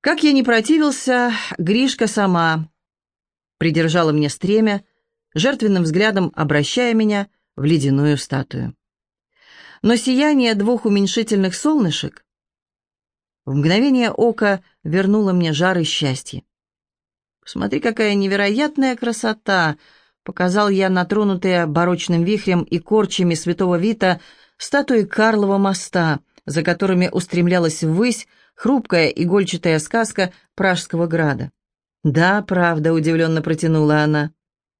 Как я не противился, Гришка сама придержала мне стремя, жертвенным взглядом обращая меня в ледяную статую. Но сияние двух уменьшительных солнышек в мгновение ока вернуло мне жар и счастье. «Посмотри, какая невероятная красота!» — показал я натронутые барочным вихрем и корчами святого Вита статуи Карлова моста, за которыми устремлялась ввысь хрупкая игольчатая сказка Пражского града. «Да, правда», — удивленно протянула она.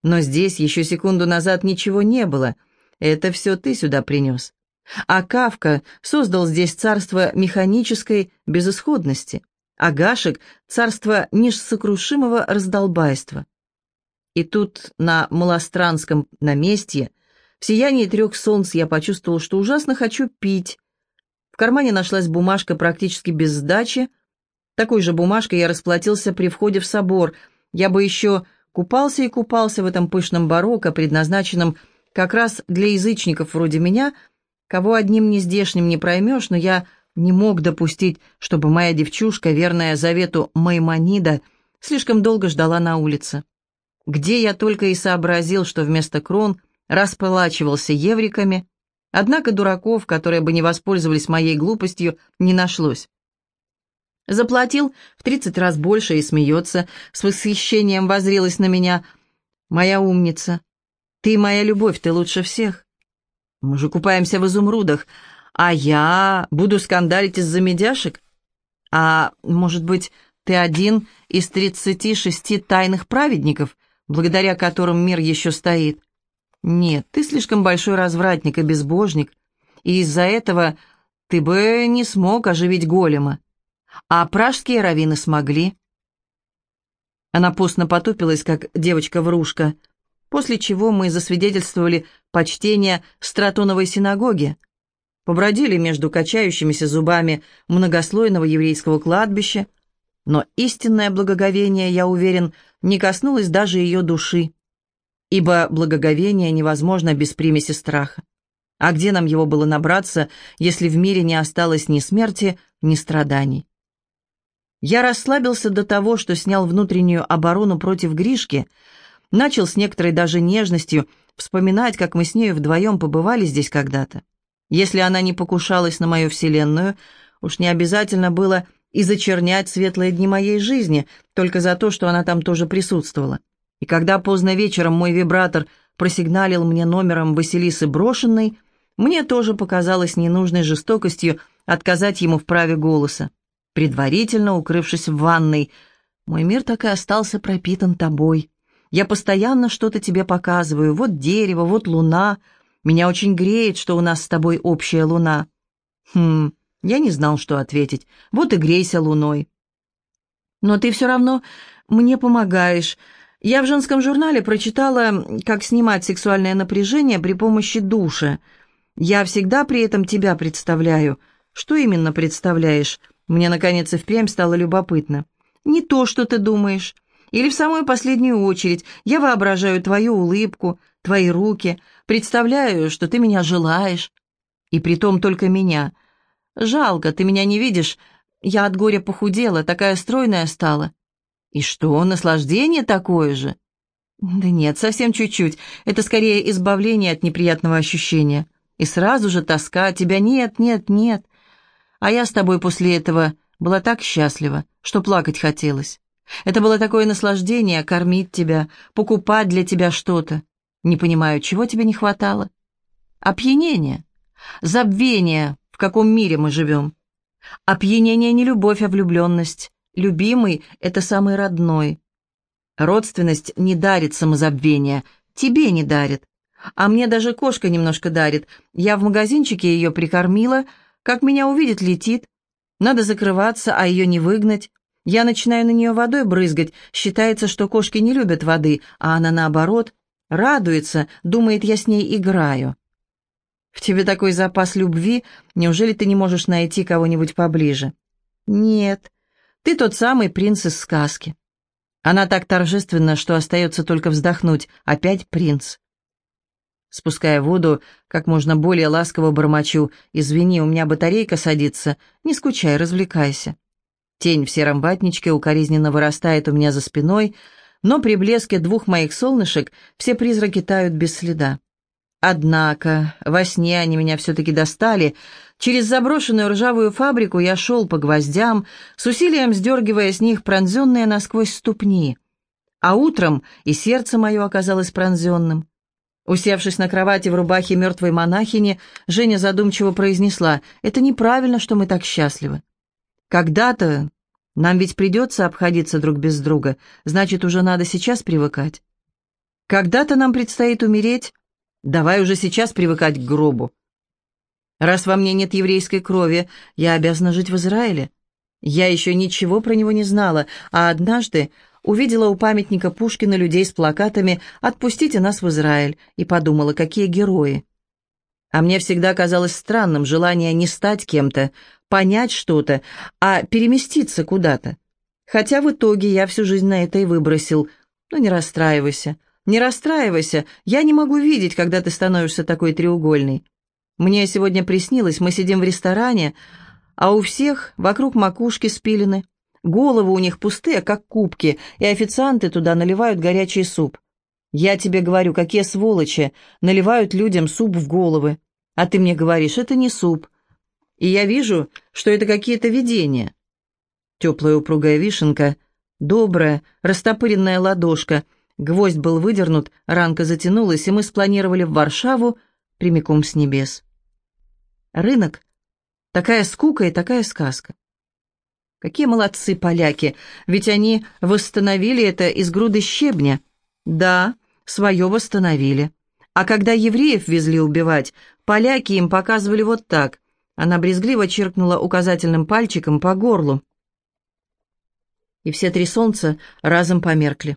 «Но здесь еще секунду назад ничего не было. Это все ты сюда принес. А Кавка создал здесь царство механической безысходности, а Гашек — царство несокрушимого раздолбайства. И тут на Малостранском наместье, в сиянии трех солнц, я почувствовал, что ужасно хочу пить. Кармане нашлась бумажка практически без сдачи. Такой же бумажкой я расплатился при входе в собор. Я бы еще купался и купался в этом пышном барокко, предназначенном как раз для язычников вроде меня — кого одним нездешним не проймешь, но я не мог допустить, чтобы моя девчушка, верная завету Маймонида, слишком долго ждала на улице. Где я только и сообразил, что вместо крон расплачивался евриками, однако дураков, которые бы не воспользовались моей глупостью, не нашлось. Заплатил в тридцать раз больше и смеется, с восхищением возрилась на меня. «Моя умница! Ты моя любовь, ты лучше всех!» Мы же купаемся в изумрудах, а я буду скандалить из-за медяшек? А, может быть, ты один из тридцати шести тайных праведников, благодаря которым мир еще стоит? Нет, ты слишком большой развратник и безбожник, и из-за этого ты бы не смог оживить голема. А пражские раввины смогли. Она постно потупилась, как девочка-врушка — после чего мы засвидетельствовали почтение Стратоновой синагоги, побродили между качающимися зубами многослойного еврейского кладбища, но истинное благоговение, я уверен, не коснулось даже ее души, ибо благоговение невозможно без примеси страха. А где нам его было набраться, если в мире не осталось ни смерти, ни страданий? Я расслабился до того, что снял внутреннюю оборону против Гришки — Начал с некоторой даже нежностью вспоминать, как мы с нею вдвоем побывали здесь когда-то. Если она не покушалась на мою вселенную, уж не обязательно было и зачернять светлые дни моей жизни, только за то, что она там тоже присутствовала. И когда поздно вечером мой вибратор просигналил мне номером Василисы брошенной, мне тоже показалось ненужной жестокостью отказать ему в праве голоса. Предварительно укрывшись в ванной, мой мир так и остался пропитан тобой. Я постоянно что-то тебе показываю. Вот дерево, вот луна. Меня очень греет, что у нас с тобой общая луна. Хм, я не знал, что ответить. Вот и грейся луной. Но ты все равно мне помогаешь. Я в женском журнале прочитала, как снимать сексуальное напряжение при помощи душа. Я всегда при этом тебя представляю. Что именно представляешь? Мне, наконец, и впрямь стало любопытно. Не то, что ты думаешь. Или в самую последнюю очередь я воображаю твою улыбку, твои руки, представляю, что ты меня желаешь. И притом только меня. Жалко, ты меня не видишь. Я от горя похудела, такая стройная стала. И что, наслаждение такое же? Да нет, совсем чуть-чуть. Это скорее избавление от неприятного ощущения. И сразу же тоска, тебя нет, нет, нет. А я с тобой после этого была так счастлива, что плакать хотелось. Это было такое наслаждение кормить тебя, покупать для тебя что-то. Не понимаю, чего тебе не хватало? Опьянение, забвение, в каком мире мы живем. Опьянение не любовь, а влюбленность. Любимый — это самый родной. Родственность не дарит самозабвения, тебе не дарит. А мне даже кошка немножко дарит. Я в магазинчике ее прикормила, как меня увидит, летит. Надо закрываться, а ее не выгнать. Я начинаю на нее водой брызгать. Считается, что кошки не любят воды, а она, наоборот, радуется, думает, я с ней играю. В тебе такой запас любви, неужели ты не можешь найти кого-нибудь поближе? Нет, ты тот самый принц из сказки. Она так торжественна, что остается только вздохнуть. Опять принц. Спуская воду, как можно более ласково бормочу. «Извини, у меня батарейка садится. Не скучай, развлекайся». Тень в сером ватничке укоризненно вырастает у меня за спиной, но при блеске двух моих солнышек все призраки тают без следа. Однако во сне они меня все-таки достали. Через заброшенную ржавую фабрику я шел по гвоздям, с усилием сдергивая с них пронзенные насквозь ступни. А утром и сердце мое оказалось пронзенным. Усевшись на кровати в рубахе мертвой монахини, Женя задумчиво произнесла, «Это неправильно, что мы так счастливы. Когда-то нам ведь придется обходиться друг без друга, значит, уже надо сейчас привыкать. Когда-то нам предстоит умереть, давай уже сейчас привыкать к гробу. Раз во мне нет еврейской крови, я обязана жить в Израиле. Я еще ничего про него не знала, а однажды увидела у памятника Пушкина людей с плакатами «Отпустите нас в Израиль» и подумала, какие герои. А мне всегда казалось странным желание не стать кем-то, понять что-то, а переместиться куда-то. Хотя в итоге я всю жизнь на это и выбросил. Ну, не расстраивайся, не расстраивайся, я не могу видеть, когда ты становишься такой треугольной. Мне сегодня приснилось, мы сидим в ресторане, а у всех вокруг макушки спилены, головы у них пустые, как кубки, и официанты туда наливают горячий суп. Я тебе говорю, какие сволочи наливают людям суп в головы. А ты мне говоришь, это не суп. И я вижу, что это какие-то видения. Теплая упругая вишенка, добрая, растопыренная ладошка. Гвоздь был выдернут, ранка затянулась, и мы спланировали в Варшаву прямиком с небес. Рынок. Такая скука и такая сказка. Какие молодцы поляки, ведь они восстановили это из груды щебня. Да, свое восстановили. А когда евреев везли убивать, поляки им показывали вот так. Она брезгливо чиркнула указательным пальчиком по горлу. И все три солнца разом померкли.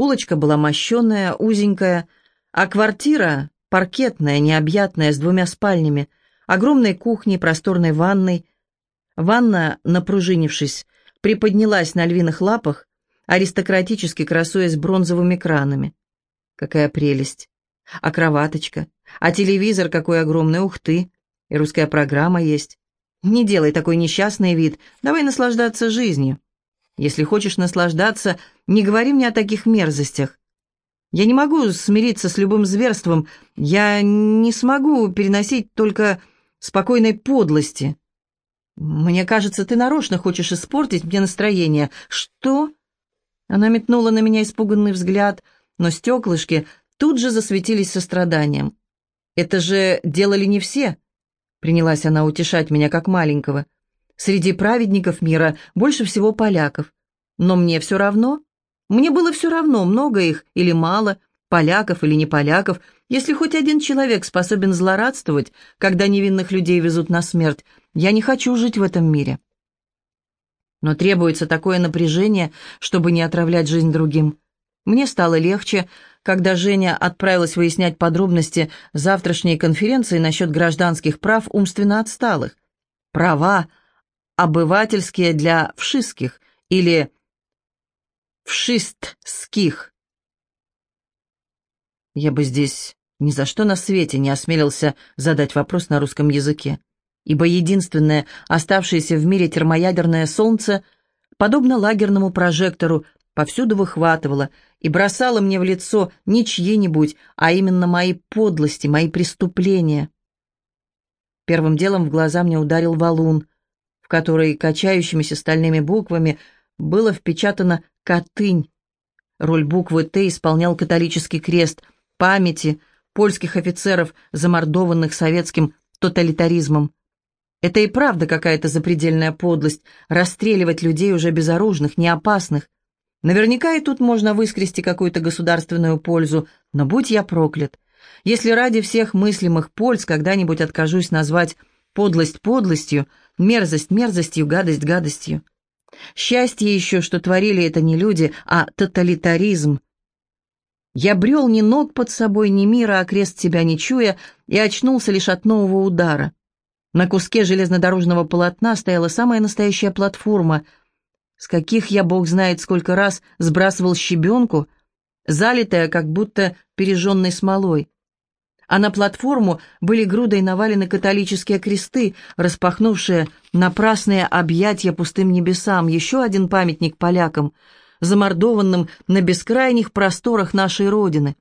Улочка была мощенная, узенькая, а квартира паркетная, необъятная, с двумя спальнями, огромной кухней, просторной ванной. Ванна, напружинившись, приподнялась на львиных лапах, аристократически красуясь бронзовыми кранами. Какая прелесть! А кроваточка? А телевизор какой огромный, ух ты! И русская программа есть. Не делай такой несчастный вид, давай наслаждаться жизнью. Если хочешь наслаждаться, не говори мне о таких мерзостях. Я не могу смириться с любым зверством, я не смогу переносить только спокойной подлости. Мне кажется, ты нарочно хочешь испортить мне настроение. Что? Она метнула на меня испуганный взгляд, но стеклышки тут же засветились состраданием. «Это же делали не все», — принялась она утешать меня как маленького. «Среди праведников мира больше всего поляков. Но мне все равно. Мне было все равно, много их или мало, поляков или не поляков, если хоть один человек способен злорадствовать, когда невинных людей везут на смерть. Я не хочу жить в этом мире». Но требуется такое напряжение, чтобы не отравлять жизнь другим. Мне стало легче, когда Женя отправилась выяснять подробности завтрашней конференции насчет гражданских прав умственно отсталых. Права обывательские для вшистских или вшистских. Я бы здесь ни за что на свете не осмелился задать вопрос на русском языке ибо единственное оставшееся в мире термоядерное солнце, подобно лагерному прожектору, повсюду выхватывало и бросало мне в лицо не чьи-нибудь, а именно мои подлости, мои преступления. Первым делом в глаза мне ударил валун, в который качающимися стальными буквами было впечатано «Катынь». Роль буквы «Т» исполнял католический крест памяти польских офицеров, замордованных советским тоталитаризмом. Это и правда какая-то запредельная подлость — расстреливать людей уже безоружных, неопасных. Наверняка и тут можно выскрести какую-то государственную пользу, но будь я проклят. Если ради всех мыслимых польз когда-нибудь откажусь назвать подлость подлостью, мерзость мерзостью, гадость гадостью. Счастье еще, что творили это не люди, а тоталитаризм. Я брел ни ног под собой, ни мира, а крест себя не чуя, и очнулся лишь от нового удара. На куске железнодорожного полотна стояла самая настоящая платформа, с каких я, бог знает, сколько раз сбрасывал щебенку, залитая как будто пережженной смолой. А на платформу были грудой навалены католические кресты, распахнувшие напрасные объятия пустым небесам, еще один памятник полякам, замордованным на бескрайних просторах нашей Родины.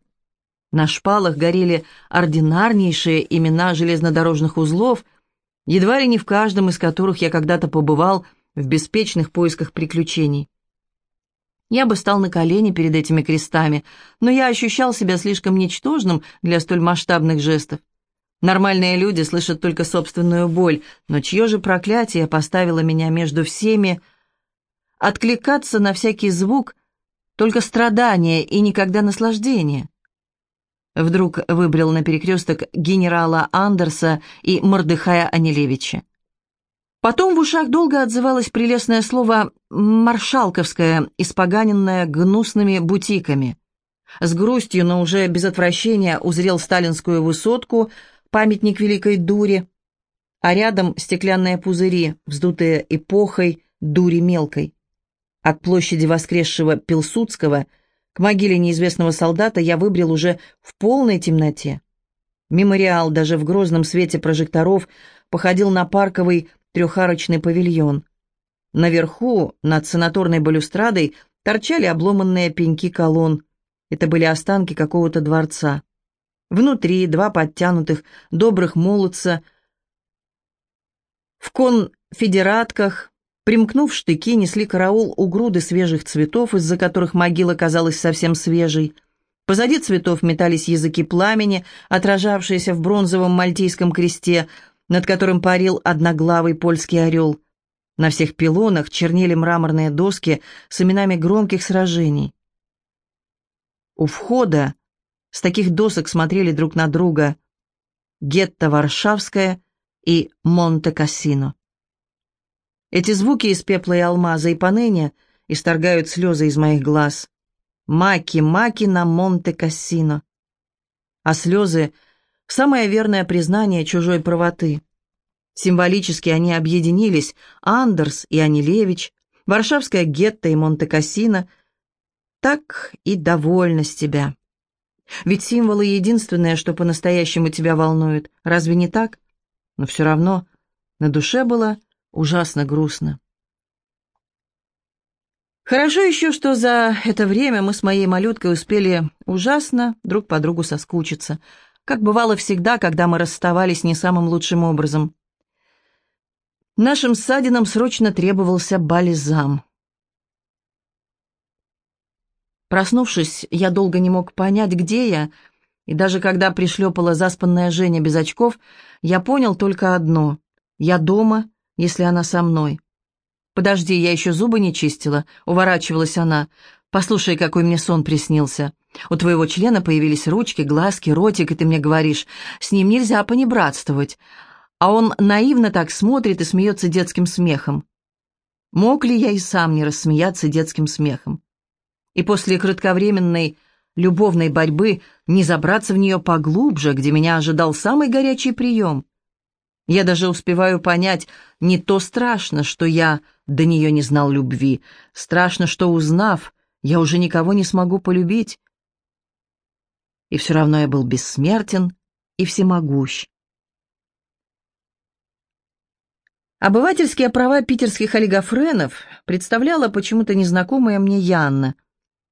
На шпалах горели ординарнейшие имена железнодорожных узлов, едва ли не в каждом из которых я когда-то побывал в беспечных поисках приключений. Я бы стал на колени перед этими крестами, но я ощущал себя слишком ничтожным для столь масштабных жестов. Нормальные люди слышат только собственную боль, но чье же проклятие поставило меня между всеми? Откликаться на всякий звук — только страдание и никогда наслаждение. Вдруг выбрал на перекресток генерала Андерса и Мордыхая Анилевича. Потом в ушах долго отзывалось прелестное слово «маршалковское», испоганенное гнусными бутиками. С грустью, но уже без отвращения, узрел сталинскую высотку, памятник великой дуре, а рядом стеклянные пузыри, вздутые эпохой дури мелкой. К площади воскресшего Пилсудского, к могиле неизвестного солдата я выбрел уже в полной темноте. Мемориал даже в грозном свете прожекторов походил на парковый трехарочный павильон. Наверху, над санаторной балюстрадой, торчали обломанные пеньки колонн. Это были останки какого-то дворца. Внутри два подтянутых, добрых молодца в конфедератках, примкнув штыки, несли караул у груды свежих цветов, из-за которых могила казалась совсем свежей. Позади цветов метались языки пламени, отражавшиеся в бронзовом мальтийском кресте – над которым парил одноглавый польский орел. На всех пилонах чернели мраморные доски с именами громких сражений. У входа с таких досок смотрели друг на друга гетто Варшавская и Монте-Кассино. Эти звуки из пепла и алмаза и поныне исторгают слезы из моих глаз. Маки, маки на Монте-Кассино. А слезы — Самое верное признание чужой правоты. Символически они объединились, Андерс и Анилевич, Варшавская гетто и Монте-Кассино. Так и довольна с тебя. Ведь символы единственное, что по-настоящему тебя волнует. Разве не так? Но все равно на душе было ужасно грустно. Хорошо еще, что за это время мы с моей малюткой успели ужасно друг по другу соскучиться — как бывало всегда, когда мы расставались не самым лучшим образом. Нашим ссадинам срочно требовался бальзам. Проснувшись, я долго не мог понять, где я, и даже когда пришлепала заспанная Женя без очков, я понял только одно — я дома, если она со мной. «Подожди, я еще зубы не чистила», — уворачивалась она. «Послушай, какой мне сон приснился. У твоего члена появились ручки, глазки, ротик, и ты мне говоришь, с ним нельзя понебратствовать. А он наивно так смотрит и смеется детским смехом. Мог ли я и сам не рассмеяться детским смехом? И после кратковременной любовной борьбы не забраться в нее поглубже, где меня ожидал самый горячий прием. Я даже успеваю понять, не то страшно, что я до нее не знал любви, страшно, что, узнав, я уже никого не смогу полюбить, и все равно я был бессмертен и всемогущ. Обывательские права питерских олигофренов представляла почему-то незнакомая мне Янна.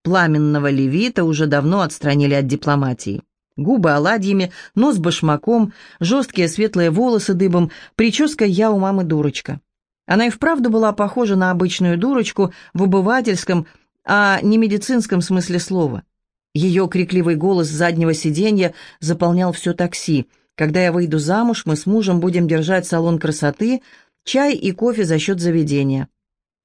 Пламенного левита уже давно отстранили от дипломатии. Губы оладьями, нос башмаком, жесткие светлые волосы дыбом, прическа «я у мамы дурочка». Она и вправду была похожа на обычную дурочку в обывательском, а не медицинском смысле слова. Ее крикливый голос заднего сиденья заполнял все такси. «Когда я выйду замуж, мы с мужем будем держать салон красоты, чай и кофе за счет заведения».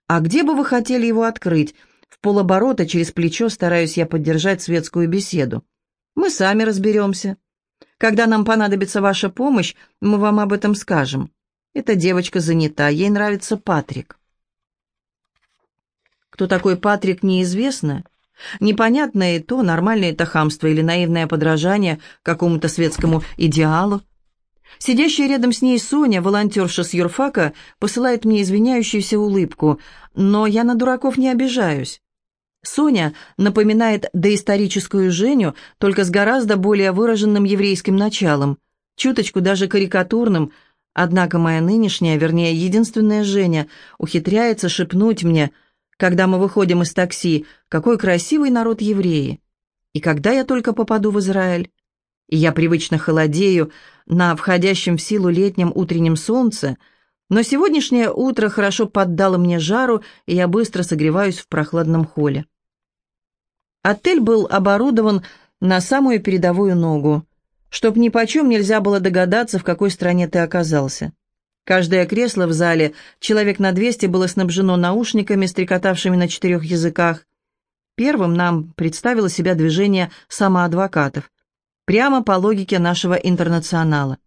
«А где бы вы хотели его открыть?» В полоборота через плечо стараюсь я поддержать светскую беседу. «Мы сами разберемся. Когда нам понадобится ваша помощь, мы вам об этом скажем. Эта девочка занята, ей нравится Патрик». Кто такой Патрик, неизвестно. Непонятно и то, нормальное это хамство или наивное подражание какому-то светскому идеалу. Сидящая рядом с ней Соня, волонтерша с юрфака, посылает мне извиняющуюся улыбку, но я на дураков не обижаюсь. Соня напоминает доисторическую Женю, только с гораздо более выраженным еврейским началом, чуточку даже карикатурным, однако моя нынешняя, вернее, единственная Женя, ухитряется шепнуть мне, когда мы выходим из такси, какой красивый народ евреи. И когда я только попаду в Израиль? И я привычно холодею на входящем в силу летнем утреннем солнце, но сегодняшнее утро хорошо поддало мне жару, и я быстро согреваюсь в прохладном холле. Отель был оборудован на самую передовую ногу, чтоб ни почем нельзя было догадаться, в какой стране ты оказался. Каждое кресло в зале, человек на 200, было снабжено наушниками, стрекотавшими на четырех языках. Первым нам представило себя движение самоадвокатов, прямо по логике нашего интернационала.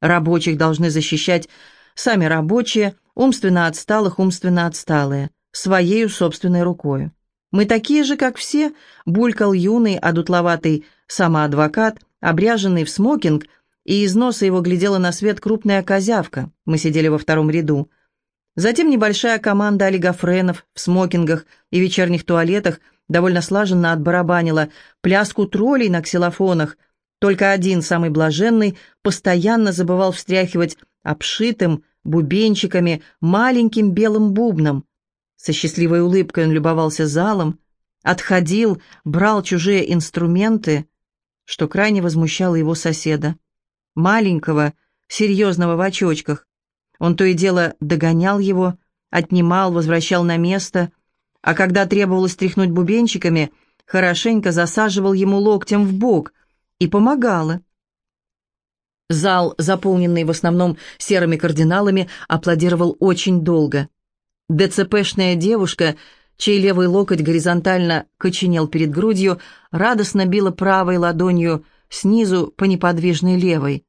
Рабочих должны защищать сами рабочие, умственно отсталых, умственно отсталые, своею собственной рукою. Мы такие же, как все, булькал юный, одутловатый самоадвокат, обряженный в смокинг, и из носа его глядела на свет крупная козявка. Мы сидели во втором ряду. Затем небольшая команда олигофренов в смокингах и вечерних туалетах довольно слаженно отбарабанила пляску троллей на ксилофонах. Только один, самый блаженный, постоянно забывал встряхивать обшитым бубенчиками маленьким белым бубном. Со счастливой улыбкой он любовался залом, отходил, брал чужие инструменты, что крайне возмущало его соседа. Маленького, серьезного в очочках. Он то и дело догонял его, отнимал, возвращал на место, а когда требовалось тряхнуть бубенчиками, хорошенько засаживал ему локтем в бок и помогало. Зал, заполненный в основном серыми кардиналами, аплодировал очень долго. ДЦПшная девушка, чей левый локоть горизонтально коченел перед грудью, радостно била правой ладонью снизу по неподвижной левой.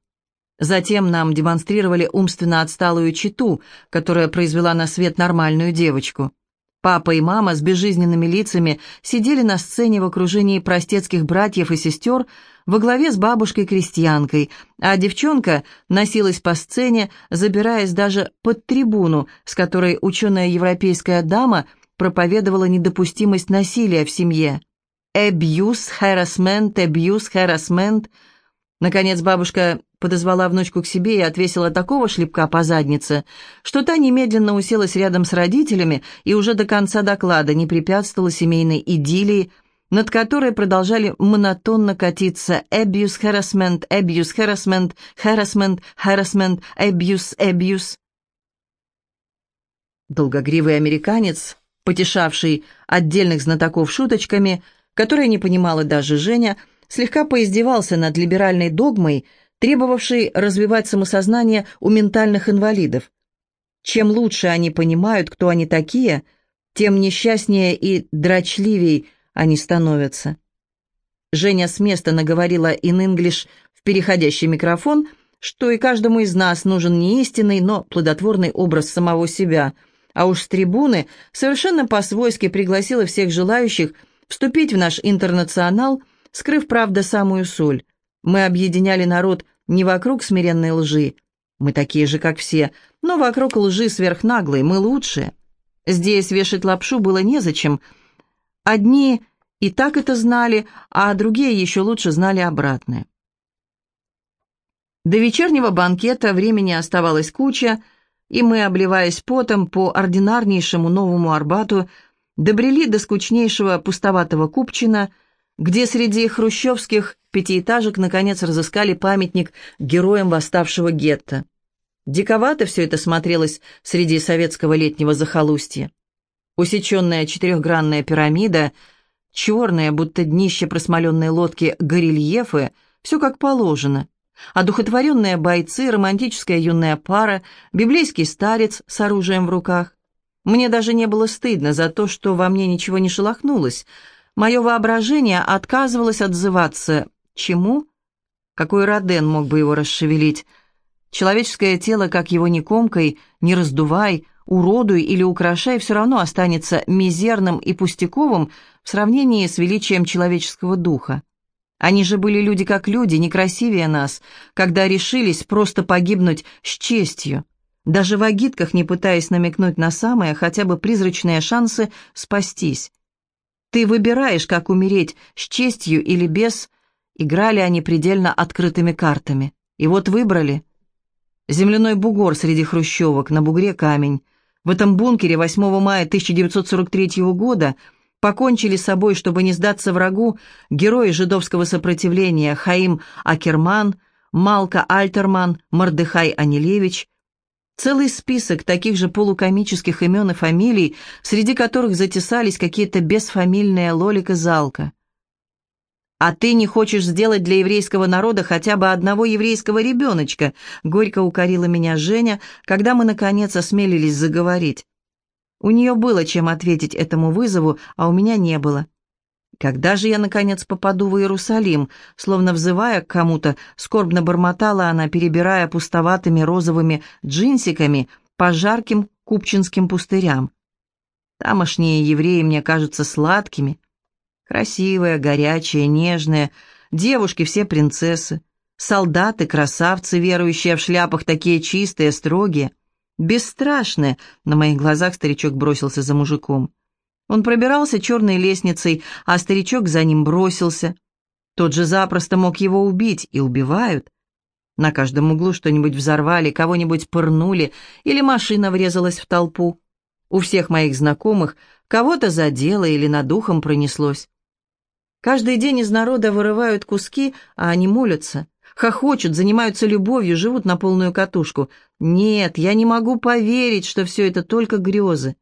Затем нам демонстрировали умственно отсталую читу, которая произвела на свет нормальную девочку. Папа и мама с безжизненными лицами сидели на сцене в окружении простецких братьев и сестер, во главе с бабушкой-крестьянкой, а девчонка носилась по сцене, забираясь даже под трибуну, с которой ученая европейская дама проповедовала недопустимость насилия в семье. «Abuse, harassment, abuse, harassment». Наконец бабушка подозвала внучку к себе и отвесила такого шлепка по заднице, что та немедленно уселась рядом с родителями и уже до конца доклада не препятствовала семейной идиллии, над которой продолжали монотонно катиться «abuse, harassment, abuse, harassment, harassment, harassment, abuse, abuse». Долгогривый американец, потешавший отдельных знатоков шуточками, которые не понимала даже Женя, слегка поиздевался над либеральной догмой, требовавшей развивать самосознание у ментальных инвалидов. Чем лучше они понимают, кто они такие, тем несчастнее и дрочливей они становятся. Женя с места наговорила in English в переходящий микрофон, что и каждому из нас нужен не истинный, но плодотворный образ самого себя, а уж с трибуны совершенно по-свойски пригласила всех желающих вступить в наш интернационал, скрыв, правда, самую соль. Мы объединяли народ не вокруг смиренной лжи, мы такие же, как все, но вокруг лжи сверхнаглой, мы лучшие. Здесь вешать лапшу было незачем, Одни и так это знали, а другие еще лучше знали обратное. До вечернего банкета времени оставалось куча, и мы, обливаясь потом по ординарнейшему Новому Арбату, добрели до скучнейшего пустоватого Купчина, где среди хрущевских пятиэтажек наконец разыскали памятник героям восставшего гетто. Диковато все это смотрелось среди советского летнего захолустья. Усеченная четырехгранная пирамида, черные, будто днище просмоленной лодки, горельефы, все как положено. Одухотворенные бойцы, романтическая юная пара, библейский старец с оружием в руках. Мне даже не было стыдно за то, что во мне ничего не шелохнулось. Мое воображение отказывалось отзываться. Чему? Какой Роден мог бы его расшевелить? Человеческое тело, как его ни комкой, не раздувай, уродуй или украшай, все равно останется мизерным и пустяковым в сравнении с величием человеческого духа. Они же были люди как люди, некрасивее нас, когда решились просто погибнуть с честью, даже в агитках не пытаясь намекнуть на самые хотя бы призрачные шансы спастись. Ты выбираешь, как умереть, с честью или без. Играли они предельно открытыми картами. И вот выбрали. Земляной бугор среди хрущевок, на бугре камень. В этом бункере 8 мая 1943 года покончили с собой, чтобы не сдаться врагу, герои жидовского сопротивления Хаим Акерман, Малка Альтерман, Мордыхай Анилевич, Целый список таких же полукомических имен и фамилий, среди которых затесались какие-то бесфамильные Лолик и Залка. «А ты не хочешь сделать для еврейского народа хотя бы одного еврейского ребеночка?» — горько укорила меня Женя, когда мы, наконец, осмелились заговорить. У нее было чем ответить этому вызову, а у меня не было. Когда же я, наконец, попаду в Иерусалим? Словно взывая к кому-то, скорбно бормотала она, перебирая пустоватыми розовыми джинсиками по жарким купчинским пустырям. Тамошние евреи мне кажутся сладкими. Красивые, горячие, нежные, девушки все принцессы, солдаты, красавцы, верующие в шляпах, такие чистые, строгие, бесстрашные. На моих глазах старичок бросился за мужиком. Он пробирался черной лестницей, а старичок за ним бросился. Тот же запросто мог его убить, и убивают. На каждом углу что-нибудь взорвали, кого-нибудь пырнули, или машина врезалась в толпу. У всех моих знакомых кого-то задело или над ухом пронеслось. Каждый день из народа вырывают куски, а они молятся, хохочут, занимаются любовью, живут на полную катушку. Нет, я не могу поверить, что все это только грезы.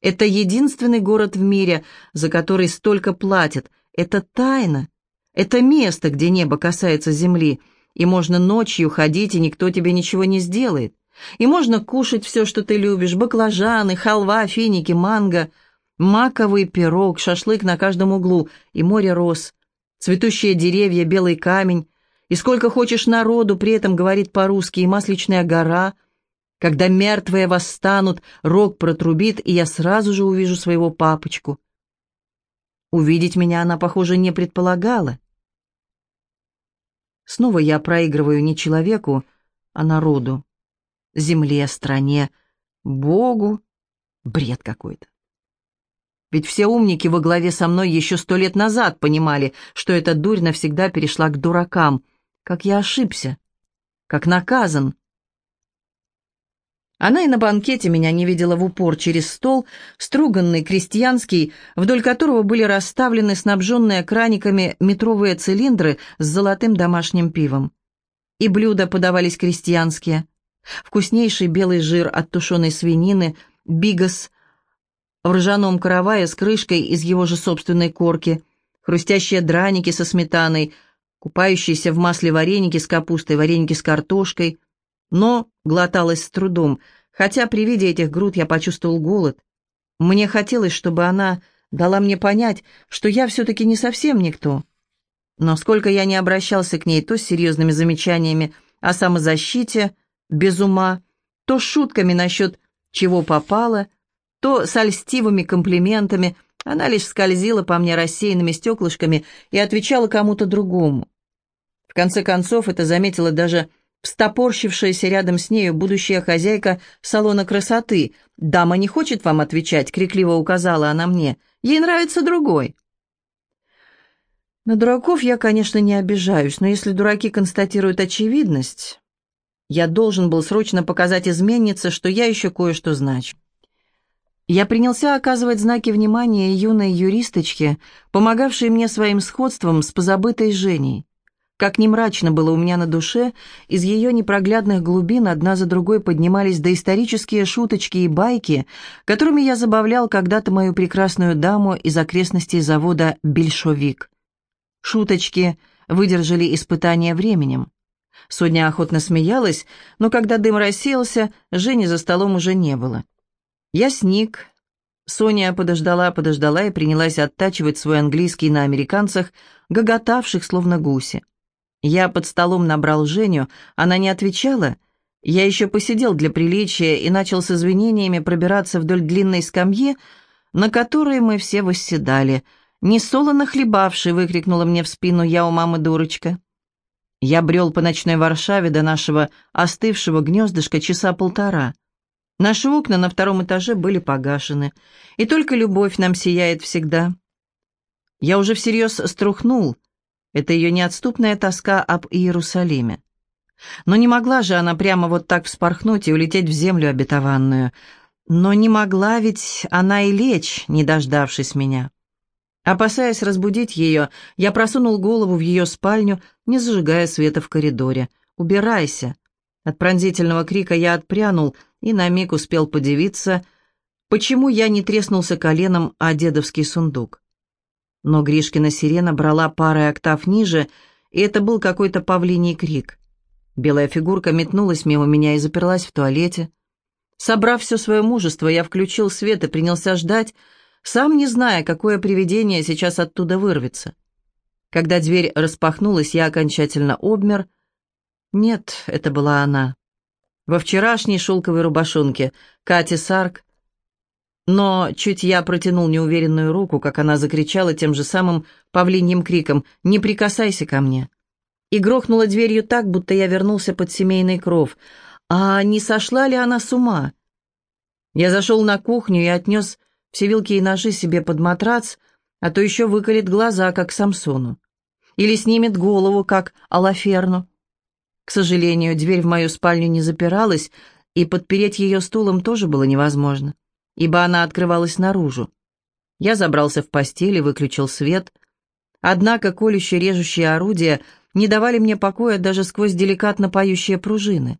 Это единственный город в мире, за который столько платят. Это тайна. Это место, где небо касается земли, и можно ночью ходить, и никто тебе ничего не сделает. И можно кушать все, что ты любишь, баклажаны, халва, финики, манго, маковый пирог, шашлык на каждом углу, и море роз, цветущие деревья, белый камень, и сколько хочешь народу, при этом говорит по-русски, и масличная гора — когда мертвые восстанут, рог протрубит, и я сразу же увижу своего папочку. Увидеть меня она, похоже, не предполагала. Снова я проигрываю не человеку, а народу, земле, стране, Богу. Бред какой-то. Ведь все умники во главе со мной еще сто лет назад понимали, что эта дурь навсегда перешла к дуракам. Как я ошибся, как наказан. Она и на банкете меня не видела в упор через стол, струганный, крестьянский, вдоль которого были расставлены снабженные краниками метровые цилиндры с золотым домашним пивом. И блюда подавались крестьянские. Вкуснейший белый жир от тушеной свинины, бигас в ржаном каравае с крышкой из его же собственной корки, хрустящие драники со сметаной, купающиеся в масле вареники с капустой, вареники с картошкой — но глоталась с трудом, хотя при виде этих груд я почувствовал голод. Мне хотелось, чтобы она дала мне понять, что я все-таки не совсем никто. Но сколько я не обращался к ней то с серьезными замечаниями о самозащите, без ума, то с шутками насчет чего попало, то с альстивыми комплиментами, она лишь скользила по мне рассеянными стеклышками и отвечала кому-то другому. В конце концов, это заметила даже Встопорщившаяся рядом с нею будущая хозяйка салона красоты. «Дама не хочет вам отвечать», — крикливо указала она мне. «Ей нравится другой». На дураков я, конечно, не обижаюсь, но если дураки констатируют очевидность, я должен был срочно показать изменнице, что я еще кое-что значу. Я принялся оказывать знаки внимания юной юристочке, помогавшей мне своим сходством с позабытой Женей. Как ни мрачно было у меня на душе, из ее непроглядных глубин одна за другой поднимались доисторические шуточки и байки, которыми я забавлял когда-то мою прекрасную даму из окрестностей завода «Бельшовик». Шуточки выдержали испытание временем. Соня охотно смеялась, но когда дым рассеялся, Жени за столом уже не было. Я сник. Соня подождала-подождала и принялась оттачивать свой английский на американцах, гоготавших словно гуси. Я под столом набрал Женю, она не отвечала. Я еще посидел для приличия и начал с извинениями пробираться вдоль длинной скамьи, на которой мы все восседали. «Не солоно хлебавший!» — выкрикнула мне в спину я у мамы дурочка. Я брел по ночной Варшаве до нашего остывшего гнездышка часа полтора. Наши окна на втором этаже были погашены, и только любовь нам сияет всегда. Я уже всерьез струхнул. Это ее неотступная тоска об Иерусалиме. Но не могла же она прямо вот так вспорхнуть и улететь в землю обетованную. Но не могла ведь она и лечь, не дождавшись меня. Опасаясь разбудить ее, я просунул голову в ее спальню, не зажигая света в коридоре. «Убирайся!» От пронзительного крика я отпрянул и на миг успел подивиться, почему я не треснулся коленом о дедовский сундук. Но Гришкина сирена брала парой октав ниже, и это был какой-то павлиний крик. Белая фигурка метнулась мимо меня и заперлась в туалете. Собрав все свое мужество, я включил свет и принялся ждать, сам не зная, какое привидение сейчас оттуда вырвется. Когда дверь распахнулась, я окончательно обмер. Нет, это была она. Во вчерашней шелковой рубашонке, Кати Сарк. Но чуть я протянул неуверенную руку, как она закричала тем же самым павлиньим криком «Не прикасайся ко мне!» и грохнула дверью так, будто я вернулся под семейный кров. А не сошла ли она с ума? Я зашел на кухню и отнес все вилки и ножи себе под матрац, а то еще выколет глаза, как Самсону. Или снимет голову, как Алаферну. К сожалению, дверь в мою спальню не запиралась, и подпереть ее стулом тоже было невозможно, ибо она открывалась наружу. Я забрался в постель и выключил свет. Однако колюще-режущие орудия не давали мне покоя даже сквозь деликатно поющие пружины.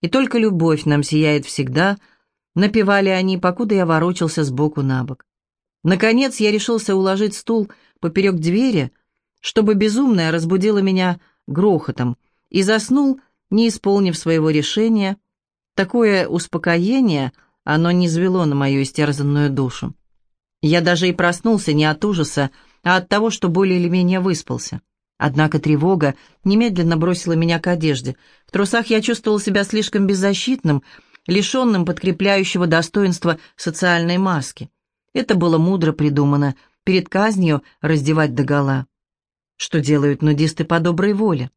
И только любовь нам сияет всегда — Напевали они, покуда я ворочался сбоку на бок. Наконец я решился уложить стул поперек двери, чтобы безумная разбудила меня грохотом, и заснул, не исполнив своего решения. Такое успокоение оно не звело на мою истерзанную душу. Я даже и проснулся не от ужаса, а от того, что более или менее выспался. Однако тревога немедленно бросила меня к одежде. В трусах я чувствовал себя слишком беззащитным, лишенным подкрепляющего достоинства социальной маски. Это было мудро придумано, перед казнью раздевать догола. Что делают нудисты по доброй воле?